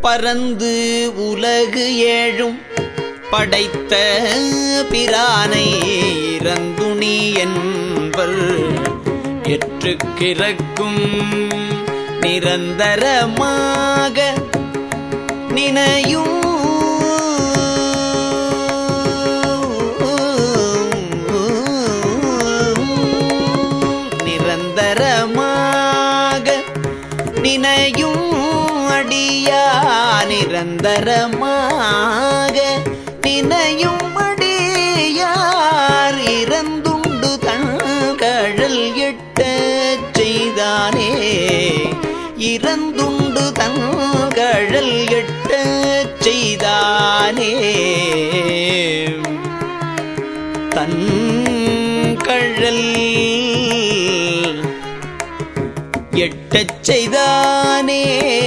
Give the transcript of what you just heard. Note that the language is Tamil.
பறந்து உலகு ஏழும் படைத்த பிரானை இறந்துணி என்பர். எற்று கிறக்கும் நிரந்தரமாக நினையும். நிரந்தரமாக நினையும். நிரந்தரமாக நினையும் அடியார் இறந்துண்டு தங்கழல் எட்ட செய்தானே. இறந்துண்டு தங்கழல் எட்ட செய்தானே. தன் கழல் எட்டச் செய்தானே.